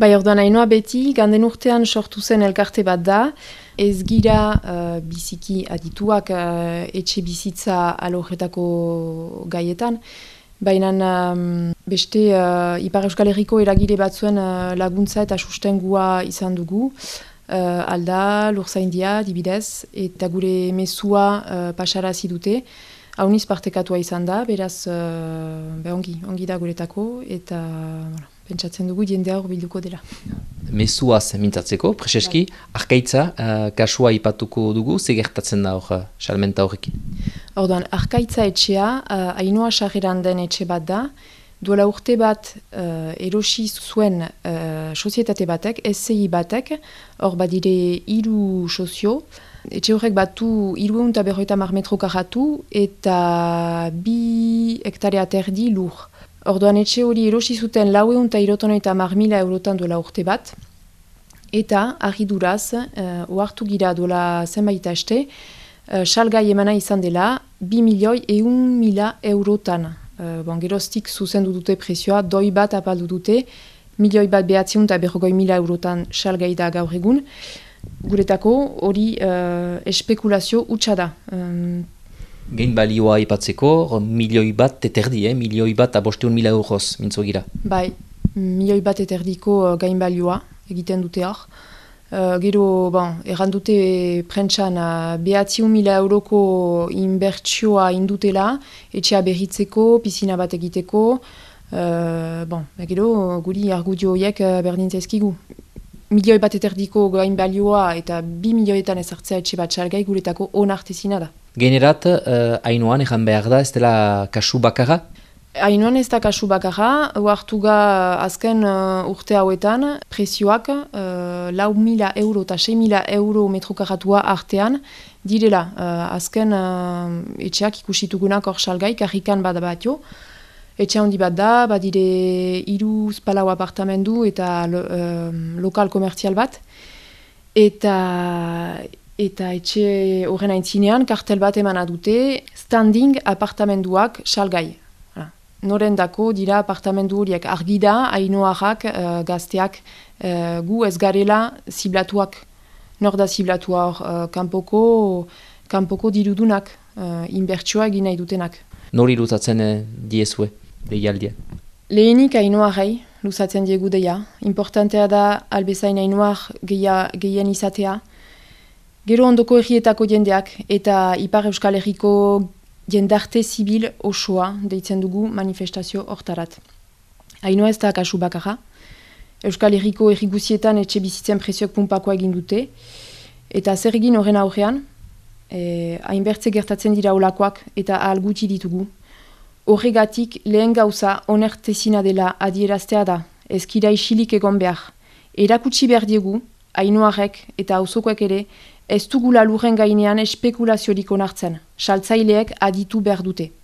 Bai, orduan hainoa beti, ganden urtean sortu zen elkarte bat da, ez gira uh, biziki adituak uh, etxe bizitza alojetako gaietan, baina um, beste uh, Ipar Euskal Herriko eragile batzuen uh, laguntza eta sustengua izan dugu, uh, alda, lurzaindia, dibidez, eta gure mesua uh, pasarazi dute, hauniz partekatua izan da, beraz, uh, ongi, ongi da guretako, eta bueno, pentsatzen dugu jendea hor bilduko dela. Mesuaz mintzatzeko, preseski, arkaitza, uh, kasua ipatuko dugu, ze gertatzen da hor, salmenta horrekin? Orduan, arkaitza etxea, uh, hainua sarreran den etxe bat da, duela urte bat uh, erosi zuen uh, sozietate batek, SCI batek, hor badire hiru sozio, etxe horrek batu hiru eta berroita mar metro karatu eta bi hektarea terdi lur. Orduan etxe hori erosi zuten lau egun eta irotonoita mar mila eurotan duela urte bat, eta argiduraz, uh, oartu gira duela zenbait aste, uh, salgai emana izan dela, bi milioi eun mila eurotan. Uh, bon, geroztik zuzendu dute presioa, doi bat apaldu dute, milioi bat behatziun eta berrogoi mila eurotan salgai da gaur egun. Guretako hori uh, espekulazio utxa. Um, Gein balioa ipatzeko, milioi bat eterdi, eh? milioi bat abosteun mila euroz, mintzo gira. Bai, milioi bat eterdiko uh, gain balioa egiten dute hor. Uh, gero, bon, errandute prentsan uh, behatziun mila euroko inbertsioa indutela, etxea berritzeko, pisina bat egiteko, uh, bon, gero, guri argudio horiek uh, berdin zaizkigu. Milioi bat eterdiko gain balioa eta bi milioetan ezartzea etxe bat salgai guretako onartezina da. Generat, uh, hainoan egan behar da, ez dela kasu bakarra? Hainoan ez da kasu bakarra, uartuga azken uh, urte hauetan, presioak uh, lau mila euro eta sei mila euro metrokaratua artean, direla uh, azken uh, etxeak ikusitugunak hor salgai, karrikan bat bat jo, Etxe handi bat da, badire iruz palau apartamendu eta lo, lokal komertzial bat. Eta, eta etxe horren aintzinean, kartel bat eman dute standing apartamenduak salgai. Noren dako dira apartamendu horiek argi da, hainoarrak, uh, gazteak, uh, gu ez garela ziblatuak. Nor da ziblatua hor, uh, kanpoko, kanpoko dirudunak, uh, inbertsua egin nahi dutenak. Nori lutatzen uh, diezue? deialdia? Lehenik hainoarrei, luzatzen diegu deia. Importantea da albezain hainoar gehien izatea. Gero ondoko egietako jendeak eta Ipar Euskal Herriko jendarte zibil osoa deitzen dugu manifestazio hortarat. Hainoa ez da kasu bakarra. Euskal Herriko erriguzietan etxe bizitzen presioak pumpakoa egin dute. Eta zer egin horren aurrean, eh, hainbertze gertatzen dira olakoak eta alguti ditugu. Horregatik lehen gauza onertezina dela adieraztea da, ezkira isilik egon behar. Erakutsi behar diegu, hainoarek eta hauzokoek ere, ez dugula lurren gainean espekulaziorik onartzen, saltzaileek aditu behar dute.